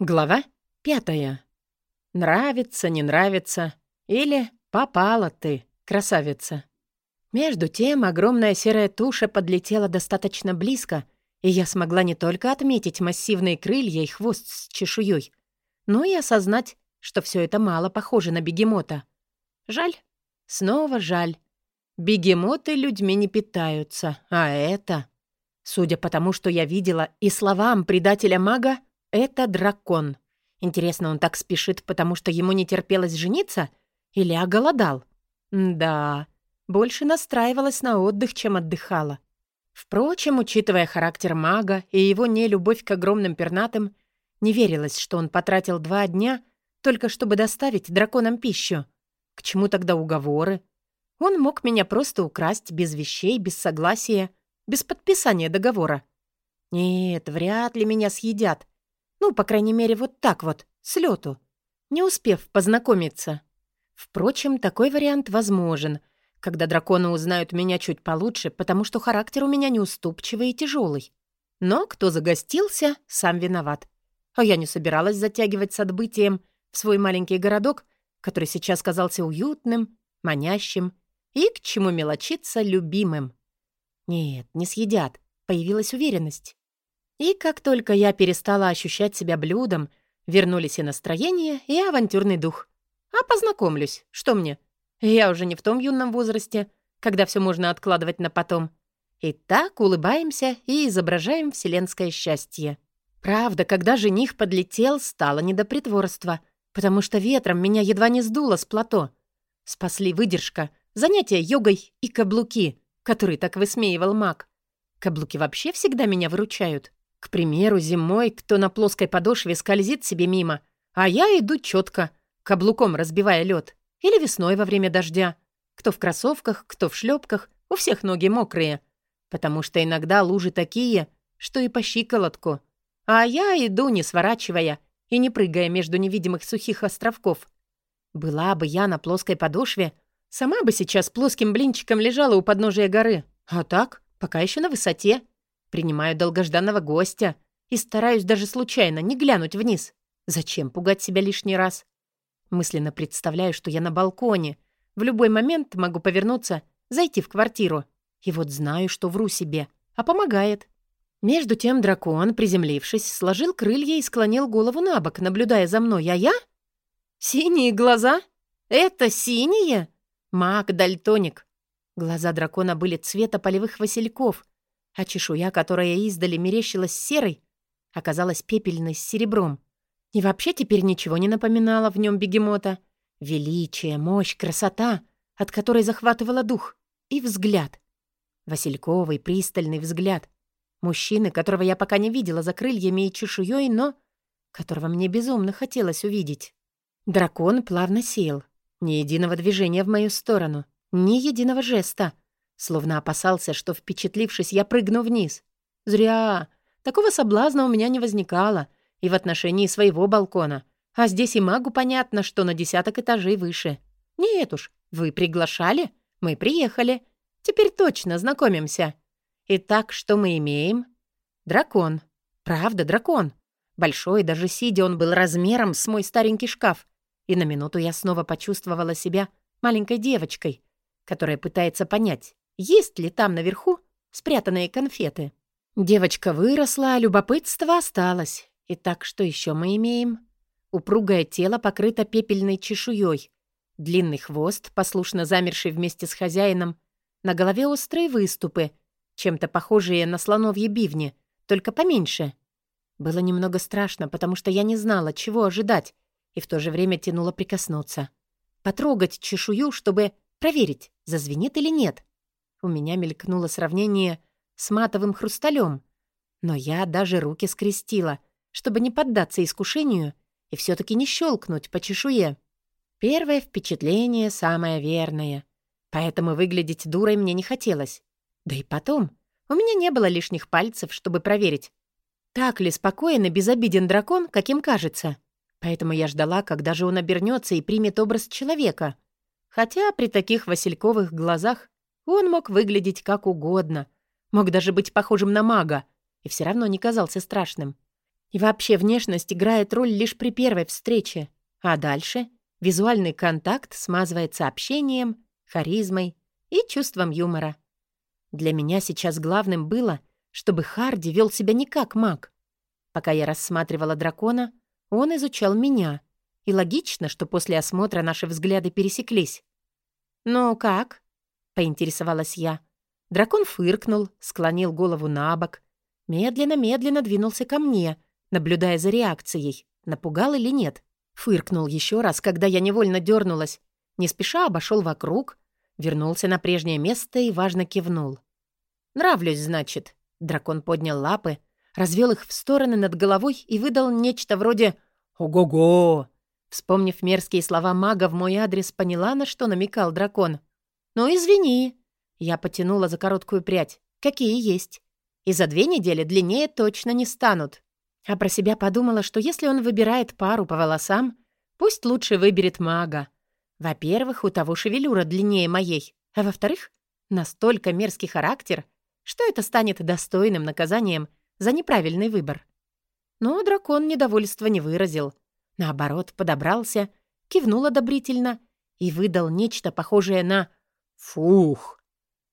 Глава пятая. Нравится, не нравится. Или попала ты, красавица. Между тем огромная серая туша подлетела достаточно близко, и я смогла не только отметить массивные крылья и хвост с чешуей, но и осознать, что все это мало похоже на бегемота. Жаль. Снова жаль. Бегемоты людьми не питаются, а это... Судя по тому, что я видела, и словам предателя-мага, это дракон. Интересно, он так спешит, потому что ему не терпелось жениться? Или оголодал? Да, больше настраивалась на отдых, чем отдыхала. Впрочем, учитывая характер мага и его нелюбовь к огромным пернатым, не верилось, что он потратил два дня только чтобы доставить драконам пищу. К чему тогда уговоры? Он мог меня просто украсть без вещей, без согласия, без подписания договора. Нет, вряд ли меня съедят. Ну, по крайней мере, вот так вот, с лету, не успев познакомиться. Впрочем, такой вариант возможен, когда драконы узнают меня чуть получше, потому что характер у меня неуступчивый и тяжелый. Но кто загостился, сам виноват. А я не собиралась затягивать с отбытием в свой маленький городок, который сейчас казался уютным, манящим и, к чему мелочиться, любимым. Нет, не съедят, появилась уверенность. И как только я перестала ощущать себя блюдом, вернулись и настроение, и авантюрный дух. А познакомлюсь, что мне? Я уже не в том юном возрасте, когда все можно откладывать на потом. И так улыбаемся и изображаем вселенское счастье. Правда, когда жених подлетел, стало не до притворства, потому что ветром меня едва не сдуло с плато. Спасли выдержка, занятия йогой и каблуки, которые так высмеивал маг. Каблуки вообще всегда меня выручают. К примеру, зимой кто на плоской подошве скользит себе мимо, а я иду четко, каблуком разбивая лед. Или весной во время дождя. Кто в кроссовках, кто в шлепках, у всех ноги мокрые. Потому что иногда лужи такие, что и по щиколотку. А я иду, не сворачивая и не прыгая между невидимых сухих островков. Была бы я на плоской подошве, сама бы сейчас плоским блинчиком лежала у подножия горы. А так, пока еще на высоте — Принимаю долгожданного гостя и стараюсь даже случайно не глянуть вниз. Зачем пугать себя лишний раз? Мысленно представляю, что я на балконе. В любой момент могу повернуться, зайти в квартиру. И вот знаю, что вру себе. А помогает. Между тем дракон, приземлившись, сложил крылья и склонил голову на бок, наблюдая за мной. А я? Синие глаза? Это синие? Маг-дальтоник. Глаза дракона были цвета полевых васильков, а чешуя, которая издали мерещилась серой, оказалась пепельной с серебром. И вообще теперь ничего не напоминало в нем бегемота. Величие, мощь, красота, от которой захватывала дух. И взгляд. Васильковый, пристальный взгляд. Мужчины, которого я пока не видела за крыльями и чешуей, но которого мне безумно хотелось увидеть. Дракон плавно сел. Ни единого движения в мою сторону, ни единого жеста — Словно опасался, что, впечатлившись, я прыгну вниз. Зря. Такого соблазна у меня не возникало и в отношении своего балкона. А здесь и магу понятно, что на десяток этажей выше. Нет уж, вы приглашали, мы приехали. Теперь точно знакомимся. Итак, что мы имеем? Дракон. Правда, дракон. Большой, даже сидя, он был размером с мой старенький шкаф. И на минуту я снова почувствовала себя маленькой девочкой, которая пытается понять, есть ли там наверху спрятанные конфеты. Девочка выросла, а любопытство осталось. Итак, что еще мы имеем? Упругое тело покрыто пепельной чешуей, длинный хвост, послушно замерший вместе с хозяином, на голове острые выступы, чем-то похожие на слоновьи бивни, только поменьше. Было немного страшно, потому что я не знала, чего ожидать, и в то же время тянула прикоснуться. Потрогать чешую, чтобы проверить, зазвенит или нет. У меня мелькнуло сравнение с матовым хрусталем, но я даже руки скрестила, чтобы не поддаться искушению и все-таки не щелкнуть по чешуе. Первое впечатление самое верное, поэтому выглядеть дурой мне не хотелось. Да и потом, у меня не было лишних пальцев, чтобы проверить, так ли спокоен и безобиден дракон, каким кажется. Поэтому я ждала, когда же он обернется и примет образ человека. Хотя при таких васильковых глазах он мог выглядеть как угодно, мог даже быть похожим на мага, и все равно не казался страшным. И вообще внешность играет роль лишь при первой встрече. А дальше визуальный контакт смазывается общением, харизмой и чувством юмора. Для меня сейчас главным было, чтобы Харди вел себя не как маг. Пока я рассматривала дракона, он изучал меня. И логично, что после осмотра наши взгляды пересеклись. «Ну как?» — поинтересовалась я. Дракон фыркнул, склонил голову на бок, медленно-медленно двинулся ко мне, наблюдая за реакцией, напугал или нет. Фыркнул еще раз, когда я невольно дернулась, не спеша обошел вокруг, вернулся на прежнее место и важно кивнул. «Нравлюсь, значит». Дракон поднял лапы, развел их в стороны над головой и выдал нечто вроде «Ого-го!». Вспомнив мерзкие слова мага в мой адрес, поняла, на что намекал дракон. «Ну, извини». Я потянула за короткую прядь. «Какие есть. И за две недели длиннее точно не станут». А про себя подумала, что если он выбирает пару по волосам, пусть лучше выберет мага. Во-первых, у того шевелюра длиннее моей, а во-вторых, настолько мерзкий характер, что это станет достойным наказанием за неправильный выбор. Но дракон недовольства не выразил. Наоборот, подобрался, кивнул одобрительно и выдал нечто похожее на «фух».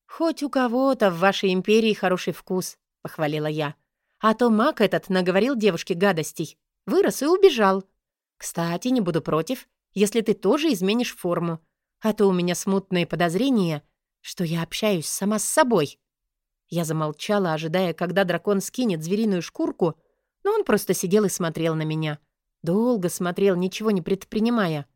«Хоть у кого-то в вашей империи хороший вкус», — похвалила я. «А то маг этот наговорил девушке гадостей, вырос и убежал. Кстати, не буду против, если ты тоже изменишь форму, а то у меня смутные подозрения, что я общаюсь сама с собой». Я замолчала, ожидая, когда дракон скинет звериную шкурку, но он просто сидел и смотрел на меня. Долго смотрел, ничего не предпринимая.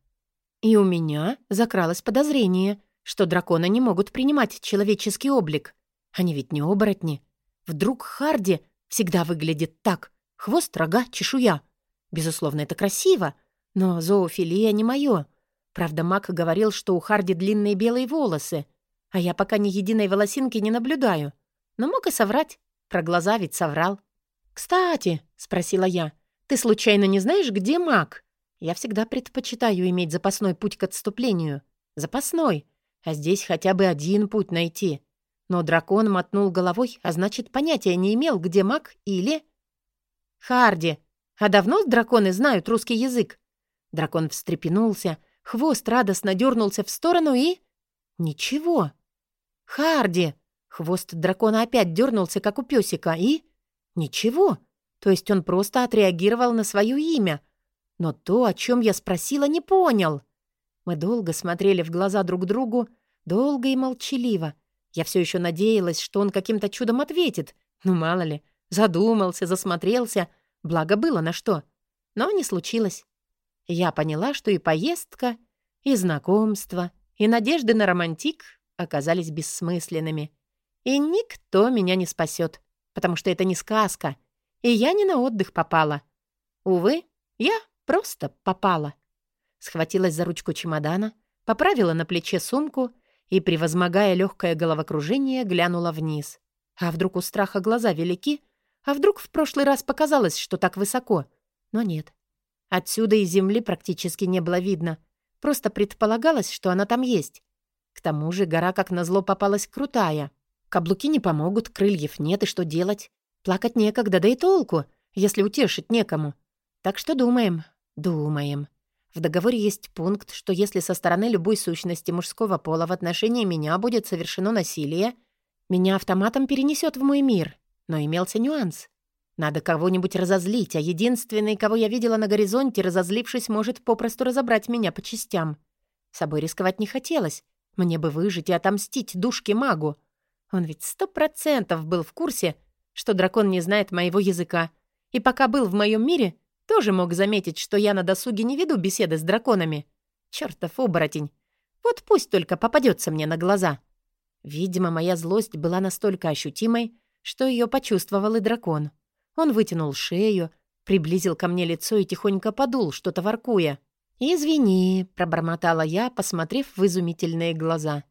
И у меня закралось подозрение, что драконы не могут принимать человеческий облик. Они ведь не оборотни. Вдруг Харди всегда выглядит так. Хвост, рога, чешуя. Безусловно, это красиво, но зоофилия не моё. Правда, Мак говорил, что у Харди длинные белые волосы, а я пока ни единой волосинки не наблюдаю. Но мог и соврать. Про глаза ведь соврал. «Кстати», — спросила я, — «ты случайно не знаешь, где маг?» Я всегда предпочитаю иметь запасной путь к отступлению. Запасной. А здесь хотя бы один путь найти. Но дракон мотнул головой, а значит, понятия не имел, где маг или... «Харди, а давно драконы знают русский язык?» Дракон встрепенулся, хвост радостно дернулся в сторону и... «Ничего». «Харди!» Хвост дракона опять дернулся, как у песика, и... Ничего. То есть он просто отреагировал на свое имя. Но то, о чем я спросила, не понял. Мы долго смотрели в глаза друг другу, долго и молчаливо. Я все еще надеялась, что он каким-то чудом ответит. Ну, мало ли, задумался, засмотрелся. Благо было на что. Но не случилось. Я поняла, что и поездка, и знакомство, и надежды на романтик оказались бессмысленными. И никто меня не спасет, потому что это не сказка, и я не на отдых попала. Увы, я просто попала. Схватилась за ручку чемодана, поправила на плече сумку и, превозмогая легкое головокружение, глянула вниз. А вдруг у страха глаза велики? А вдруг в прошлый раз показалось, что так высоко? Но нет. Отсюда и земли практически не было видно. Просто предполагалось, что она там есть. К тому же гора, как назло, попалась крутая. Каблуки не помогут, крыльев нет, и что делать? Плакать некогда, да и толку, если утешить некому. Так что думаем, думаем. В договоре есть пункт, что если со стороны любой сущности мужского пола в отношении меня будет совершено насилие, меня автоматом перенесет в мой мир. Но имелся нюанс. Надо кого-нибудь разозлить, а единственный, кого я видела на горизонте, разозлившись, может попросту разобрать меня по частям. Собой рисковать не хотелось. Мне бы выжить и отомстить душке-магу. Он ведь сто процентов был в курсе, что дракон не знает моего языка. И пока был в моем мире, тоже мог заметить, что я на досуге не веду беседы с драконами. Чёртов оборотень. Вот пусть только попадется мне на глаза. Видимо, моя злость была настолько ощутимой, что ее почувствовал и дракон. Он вытянул шею, приблизил ко мне лицо и тихонько подул, что-то воркуя. «Извини», — пробормотала я, посмотрев в изумительные глаза.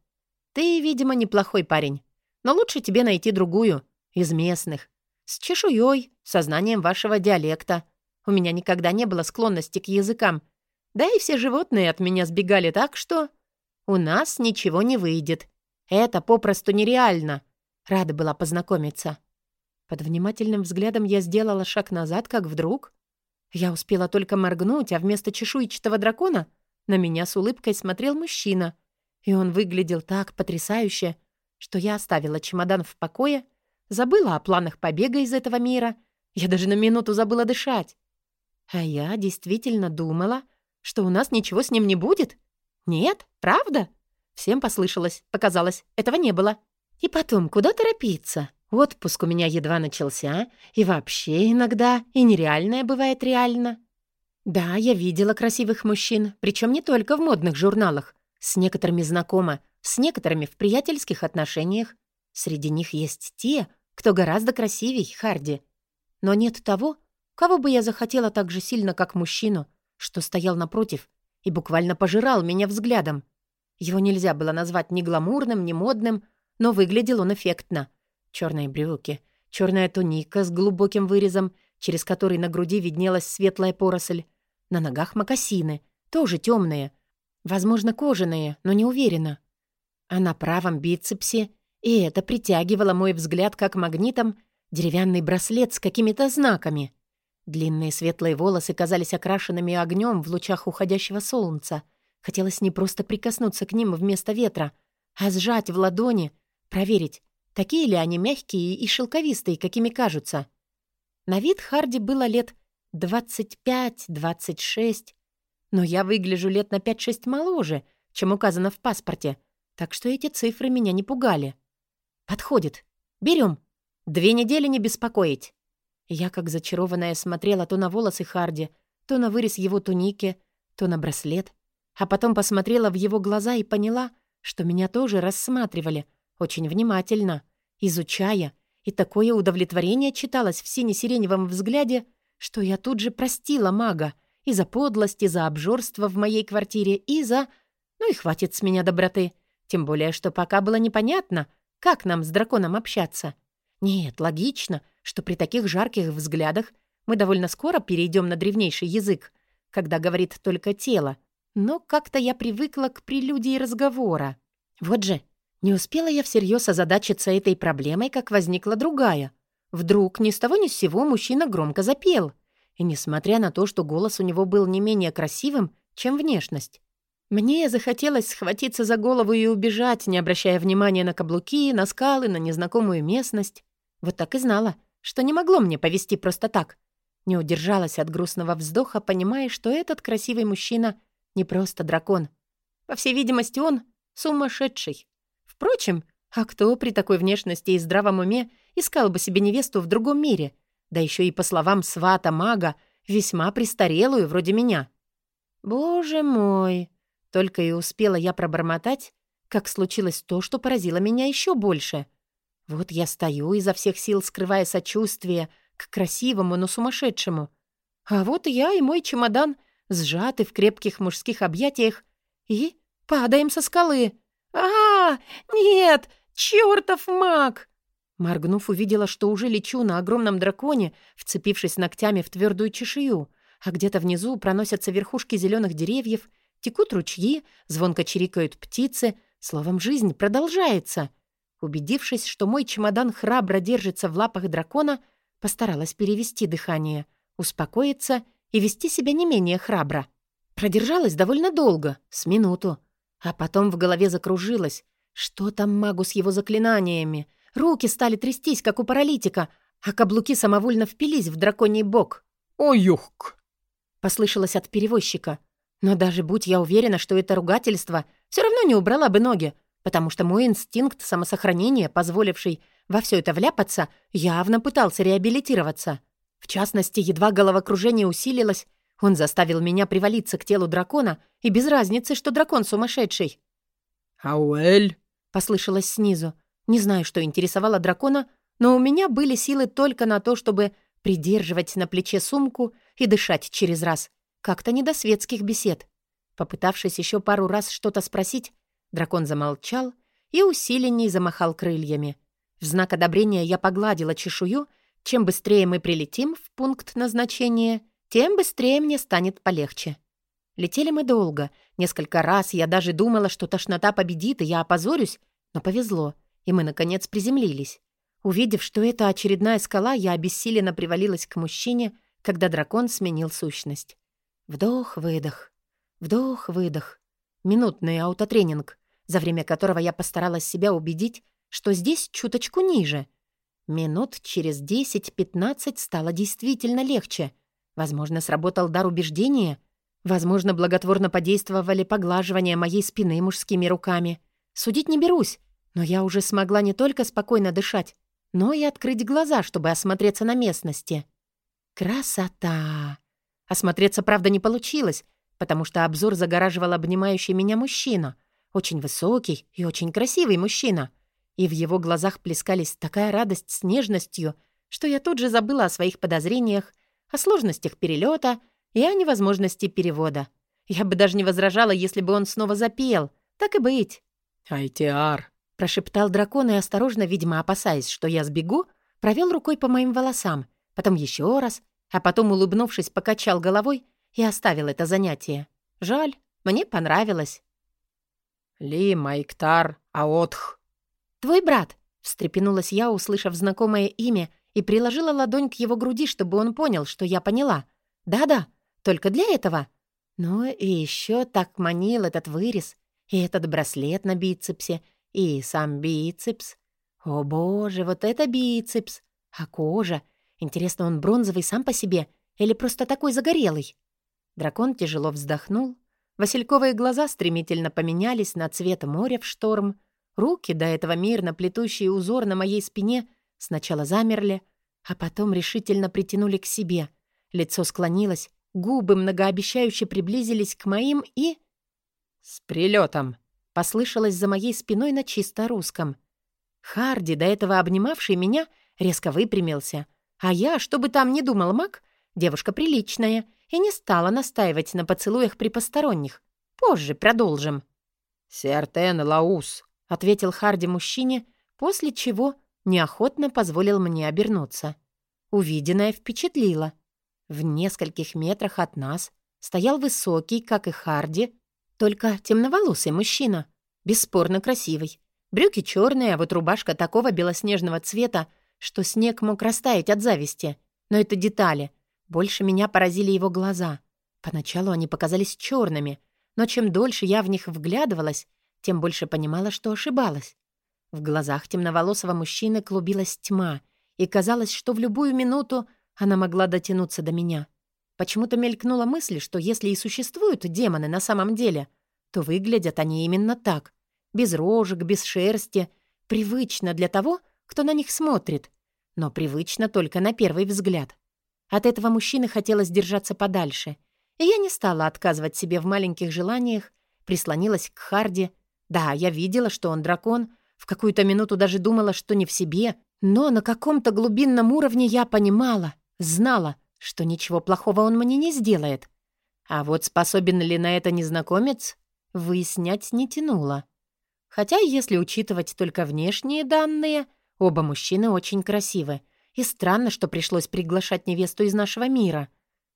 «Ты, видимо, неплохой парень. Но лучше тебе найти другую, из местных. С чешуей, сознанием вашего диалекта. У меня никогда не было склонности к языкам. Да и все животные от меня сбегали так, что... У нас ничего не выйдет. Это попросту нереально. Рада была познакомиться. Под внимательным взглядом я сделала шаг назад, как вдруг... Я успела только моргнуть, а вместо чешуйчатого дракона на меня с улыбкой смотрел мужчина. И он выглядел так потрясающе, что я оставила чемодан в покое, забыла о планах побега из этого мира. Я даже на минуту забыла дышать. А я действительно думала, что у нас ничего с ним не будет. Нет, правда? Всем послышалось, показалось, этого не было. И потом, куда торопиться? Отпуск у меня едва начался, и вообще иногда и нереальное бывает реально. Да, я видела красивых мужчин, причем не только в модных журналах. С некоторыми знакома, с некоторыми в приятельских отношениях. Среди них есть те, кто гораздо красивей Харди. Но нет того, кого бы я захотела так же сильно, как мужчину, что стоял напротив и буквально пожирал меня взглядом. Его нельзя было назвать ни гламурным, ни модным, но выглядел он эффектно — Черные брюки, черная туника с глубоким вырезом, через который на груди виднелась светлая поросль. На ногах мокасины, тоже темные. Возможно, кожаные, но не уверена. А на правом бицепсе, и это притягивало мой взгляд как магнитом, деревянный браслет с какими-то знаками. Длинные светлые волосы казались окрашенными огнем в лучах уходящего солнца. Хотелось не просто прикоснуться к ним вместо ветра, а сжать в ладони, проверить, Такие ли они мягкие и шелковистые, какими кажутся? На вид Харди было лет 25-26, но я выгляжу лет на 5-6 моложе, чем указано в паспорте, так что эти цифры меня не пугали. Подходит. Берем. Две недели не беспокоить. Я, как зачарованная, смотрела то на волосы Харди, то на вырез его туники, то на браслет, а потом посмотрела в его глаза и поняла, что меня тоже рассматривали — очень внимательно, изучая, и такое удовлетворение читалось в сине-сиреневом взгляде, что я тут же простила мага и за подлость, и за обжорство в моей квартире, и за... Ну и хватит с меня доброты. Тем более, что пока было непонятно, как нам с драконом общаться. Нет, логично, что при таких жарких взглядах мы довольно скоро перейдем на древнейший язык, когда говорит только тело. Но как-то я привыкла к прелюдии разговора. Вот же, не успела я всерьез озадачиться этой проблемой, как возникла другая. Вдруг ни с того ни с сего мужчина громко запел. И несмотря на то, что голос у него был не менее красивым, чем внешность. Мне захотелось схватиться за голову и убежать, не обращая внимания на каблуки, на скалы, на незнакомую местность. Вот так и знала, что не могло мне повести просто так. Не удержалась от грустного вздоха, понимая, что этот красивый мужчина не просто дракон. По всей видимости, он сумасшедший. Впрочем, а кто при такой внешности и здравом уме искал бы себе невесту в другом мире? Да еще и, по словам свата-мага, весьма престарелую, вроде меня. Боже мой! Только и успела я пробормотать, как случилось то, что поразило меня еще больше. Вот я стою изо всех сил, скрывая сочувствие к красивому, но сумасшедшему. А вот я и мой чемодан сжаты в крепких мужских объятиях и падаем со скалы. а, Нет! Чёртов маг!» Моргнув, увидела, что уже лечу на огромном драконе, вцепившись ногтями в твердую чешую, а где-то внизу проносятся верхушки зеленых деревьев, текут ручьи, звонко чирикают птицы, словом, жизнь продолжается. Убедившись, что мой чемодан храбро держится в лапах дракона, постаралась перевести дыхание, успокоиться и вести себя не менее храбро. Продержалась довольно долго, с минуту. А потом в голове закружилось. Что там магу с его заклинаниями? Руки стали трястись, как у паралитика, а каблуки самовольно впились в драконий бок. «Ой-юх!» — послышалось от перевозчика. Но даже будь я уверена, что это ругательство, все равно не убрала бы ноги, потому что мой инстинкт самосохранения, позволивший во все это вляпаться, явно пытался реабилитироваться. В частности, едва головокружение усилилось, он заставил меня привалиться к телу дракона, и без разницы, что дракон сумасшедший. «Ауэль!» — послышалось снизу. Не знаю, что интересовало дракона, но у меня были силы только на то, чтобы придерживать на плече сумку и дышать через раз. Как-то не до светских бесед. Попытавшись еще пару раз что-то спросить, дракон замолчал и усиленней замахал крыльями. В знак одобрения я погладила чешую. Чем быстрее мы прилетим в пункт назначения — тем быстрее мне станет полегче. Летели мы долго. Несколько раз я даже думала, что тошнота победит, и я опозорюсь, но повезло, и мы, наконец, приземлились. Увидев, что это очередная скала, я обессиленно привалилась к мужчине, когда дракон сменил сущность. Вдох-выдох. Вдох-выдох. Минутный аутотренинг, за время которого я постаралась себя убедить, что здесь чуточку ниже. Минут через 10-15 стало действительно легче. Возможно, сработал дар убеждения. Возможно, благотворно подействовали поглаживания моей спины мужскими руками. Судить не берусь, но я уже смогла не только спокойно дышать, но и открыть глаза, чтобы осмотреться на местности. Красота! Осмотреться, правда, не получилось, потому что обзор загораживал обнимающий меня мужчина. Очень высокий и очень красивый мужчина. И в его глазах плескались такая радость с нежностью, что я тут же забыла о своих подозрениях, о сложностях перелета и о невозможности перевода. Я бы даже не возражала, если бы он снова запел. Так и быть. «Айтиар», — прошептал дракон и осторожно, видимо, опасаясь, что я сбегу, провел рукой по моим волосам, потом еще раз, а потом, улыбнувшись, покачал головой и оставил это занятие. Жаль, мне понравилось. «Ли Майктар Аотх». «Твой брат», — встрепенулась я, услышав знакомое имя, и приложила ладонь к его груди, чтобы он понял, что я поняла. «Да-да, только для этого». Ну и еще так манил этот вырез, и этот браслет на бицепсе, и сам бицепс. О боже, вот это бицепс! А кожа? Интересно, он бронзовый сам по себе или просто такой загорелый? Дракон тяжело вздохнул. Васильковые глаза стремительно поменялись на цвет моря в шторм. Руки, до этого мирно плетущие узор на моей спине, сначала замерли, а потом решительно притянули к себе. Лицо склонилось, губы многообещающе приблизились к моим и... «С прилетом!» — послышалось за моей спиной на чисто русском. Харди, до этого обнимавший меня, резко выпрямился, а я, чтобы там не думал маг, девушка приличная — и не стала настаивать на поцелуях при посторонних. Позже продолжим. «Сертен Лаус», — ответил Харди мужчине, после чего неохотно позволил мне обернуться. Увиденное впечатлило. В нескольких метрах от нас стоял высокий, как и Харди, только темноволосый мужчина, бесспорно красивый. Брюки черные, а вот рубашка такого белоснежного цвета, что снег мог растаять от зависти. Но это детали. Больше меня поразили его глаза. Поначалу они показались черными, но чем дольше я в них вглядывалась, тем больше понимала, что ошибалась. В глазах темноволосого мужчины клубилась тьма, и казалось, что в любую минуту она могла дотянуться до меня. Почему-то мелькнула мысль, что если и существуют демоны на самом деле, то выглядят они именно так. Без рожек, без шерсти. Привычно для того, кто на них смотрит. Но привычно только на первый взгляд. От этого мужчины хотелось держаться подальше. И я не стала отказывать себе в маленьких желаниях, прислонилась к Харди. Да, я видела, что он дракон, в какую-то минуту даже думала, что не в себе, но на каком-то глубинном уровне я понимала, знала, что ничего плохого он мне не сделает. А вот способен ли на это незнакомец, выяснять не тянуло. Хотя, если учитывать только внешние данные, оба мужчины очень красивы — и странно, что пришлось приглашать невесту из нашего мира.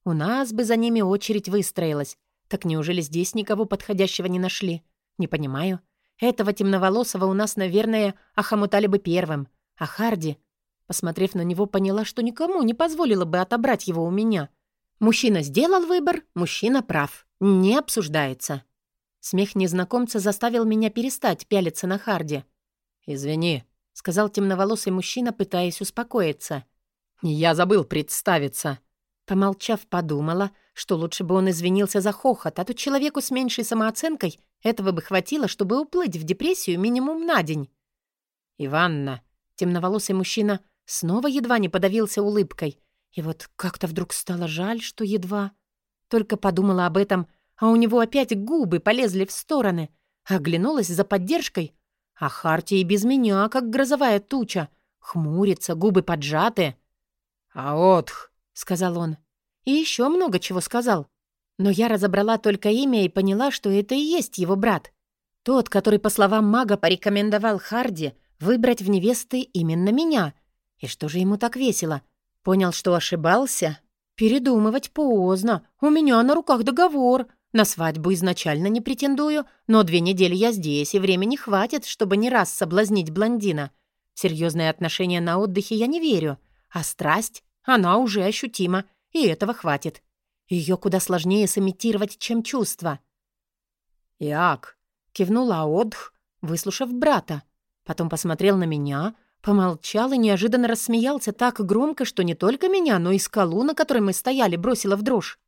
У нас бы за ними очередь выстроилась. Так неужели здесь никого подходящего не нашли? Не понимаю. Этого темноволосого у нас, наверное, охомутали бы первым. А Харди, посмотрев на него, поняла, что никому не позволила бы отобрать его у меня. Мужчина сделал выбор, мужчина прав. Не обсуждается. Смех незнакомца заставил меня перестать пялиться на Харди. «Извини», — сказал темноволосый мужчина, пытаясь успокоиться. «Я забыл представиться». Помолчав, подумала, что лучше бы он извинился за хохот, а то человеку с меньшей самооценкой этого бы хватило, чтобы уплыть в депрессию минимум на день. «Иванна», темноволосый мужчина снова едва не подавился улыбкой. И вот как-то вдруг стало жаль, что едва. Только подумала об этом, а у него опять губы полезли в стороны. Оглянулась за поддержкой, а Харти и без меня, как грозовая туча. Хмурится, губы поджаты. «Аотх», — сказал он. И еще много чего сказал. Но я разобрала только имя и поняла, что это и есть его брат. Тот, который, по словам мага, порекомендовал Харди выбрать в невесты именно меня. И что же ему так весело? Понял, что ошибался? Передумывать поздно. У меня на руках договор. На свадьбу изначально не претендую, но две недели я здесь, и времени хватит, чтобы не раз соблазнить блондина. Серьезное отношение на отдыхе я не верю, а страсть, она уже ощутима, и этого хватит. Ее куда сложнее сымитировать, чем чувство. «Як?» — кивнула Аодх, выслушав брата. Потом посмотрел на меня, помолчал и неожиданно рассмеялся так громко, что не только меня, но и скалу, на которой мы стояли, бросила в дрожь.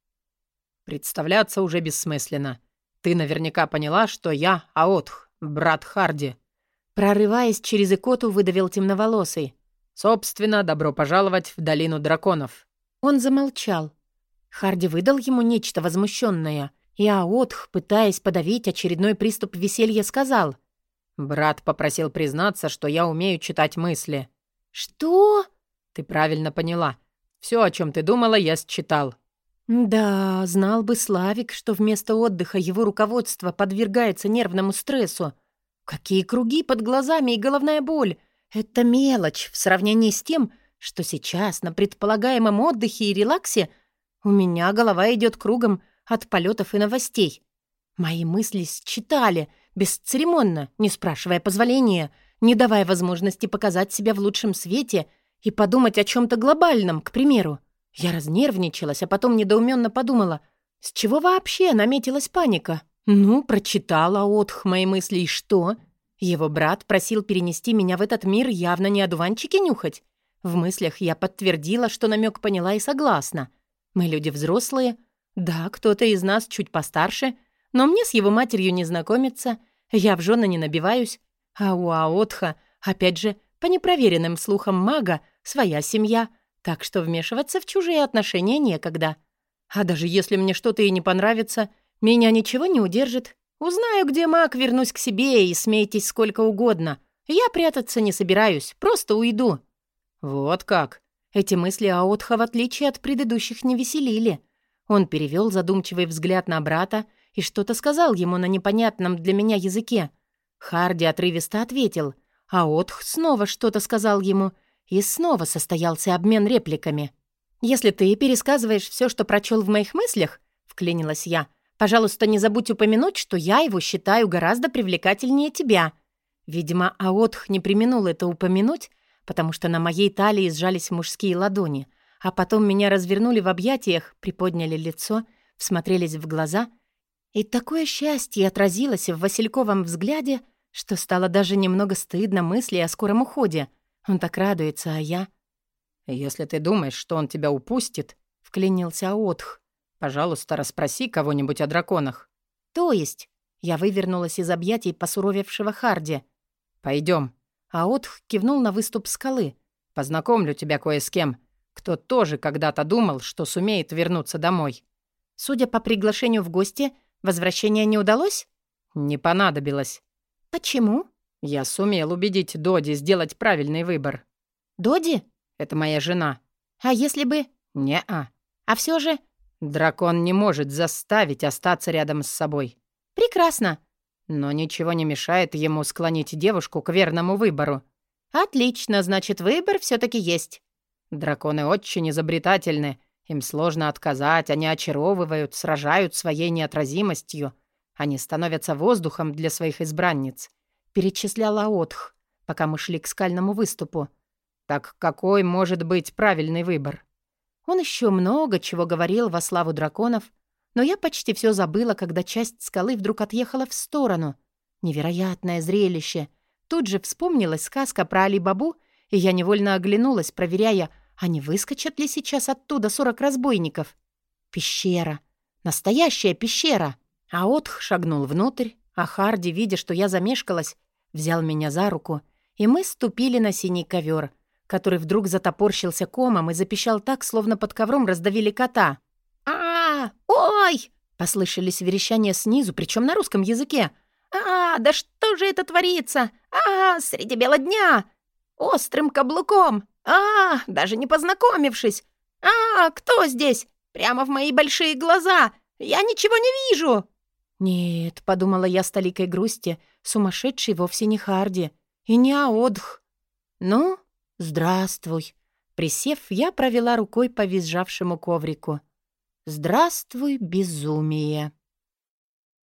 «Представляться уже бессмысленно. Ты наверняка поняла, что я Аотх, брат Харди». Прорываясь через икоту, выдавил темноволосый. «Собственно, добро пожаловать в долину драконов». Он замолчал. Харди выдал ему нечто возмущенное, и Аотх, пытаясь подавить очередной приступ веселья, сказал. «Брат попросил признаться, что я умею читать мысли». «Что?» «Ты правильно поняла. Все, о чем ты думала, я считал». «Да, знал бы Славик, что вместо отдыха его руководство подвергается нервному стрессу. Какие круги под глазами и головная боль. Это мелочь в сравнении с тем, что сейчас на предполагаемом отдыхе и релаксе – у меня голова идет кругом от полетов и новостей. Мои мысли считали, бесцеремонно, не спрашивая позволения, не давая возможности показать себя в лучшем свете и подумать о чем-то глобальном, к примеру. Я разнервничалась, а потом недоуменно подумала, с чего вообще наметилась паника? Ну, прочитала отх мои мысли, и что? Его брат просил перенести меня в этот мир явно не одуванчики нюхать. В мыслях я подтвердила, что намек поняла и согласна — мы люди взрослые. Да, кто-то из нас чуть постарше, но мне с его матерью не знакомиться. Я в жены не набиваюсь. А у Аотха, опять же, по непроверенным слухам мага, своя семья. Так что вмешиваться в чужие отношения некогда. А даже если мне что-то и не понравится, меня ничего не удержит. Узнаю, где маг, вернусь к себе и смейтесь сколько угодно. Я прятаться не собираюсь, просто уйду». «Вот как?» Эти мысли Аотха, в отличие от предыдущих, не веселили. Он перевел задумчивый взгляд на брата и что-то сказал ему на непонятном для меня языке. Харди отрывисто ответил. Аотх снова что-то сказал ему, и снова состоялся обмен репликами. «Если ты пересказываешь все, что прочел в моих мыслях», — вклинилась я, «пожалуйста, не забудь упомянуть, что я его считаю гораздо привлекательнее тебя». Видимо, Аотх не применул это упомянуть, потому что на моей талии сжались мужские ладони, а потом меня развернули в объятиях, приподняли лицо, всмотрелись в глаза, и такое счастье отразилось в Васильковом взгляде, что стало даже немного стыдно мысли о скором уходе. Он так радуется, а я... «Если ты думаешь, что он тебя упустит», — вклинился Отх, «пожалуйста, расспроси кого-нибудь о драконах». «То есть?» — я вывернулась из объятий посуровевшего Харди. Пойдем. А Отх кивнул на выступ скалы. «Познакомлю тебя кое с кем, кто тоже когда-то думал, что сумеет вернуться домой». «Судя по приглашению в гости, возвращение не удалось?» «Не понадобилось». «Почему?» «Я сумел убедить Доди сделать правильный выбор». «Доди?» «Это моя жена». «А если бы...» «Не-а». «А все же...» «Дракон не может заставить остаться рядом с собой». «Прекрасно. Но ничего не мешает ему склонить девушку к верному выбору. «Отлично, значит, выбор все таки есть». Драконы очень изобретательны. Им сложно отказать, они очаровывают, сражают своей неотразимостью. Они становятся воздухом для своих избранниц. Перечисляла Отх, пока мы шли к скальному выступу. Так какой может быть правильный выбор? Он еще много чего говорил во славу драконов, но я почти все забыла, когда часть скалы вдруг отъехала в сторону. Невероятное зрелище. Тут же вспомнилась сказка про Али-Бабу, и я невольно оглянулась, проверяя, а не выскочат ли сейчас оттуда сорок разбойников. Пещера. Настоящая пещера. А Отх шагнул внутрь, а Харди, видя, что я замешкалась, взял меня за руку, и мы ступили на синий ковер, который вдруг затопорщился комом и запищал так, словно под ковром раздавили кота а Ой!» — послышались верещания снизу, причем на русском языке. «А, да что же это творится? А, среди бела дня! Острым каблуком! А, даже не познакомившись! А, кто здесь? Прямо в мои большие глаза! Я ничего не вижу!» «Нет», — подумала я с толикой грусти, сумасшедший вовсе не Харди и не Аодх. «Ну, здравствуй». Присев, я провела рукой по визжавшему коврику. «Здравствуй, безумие!»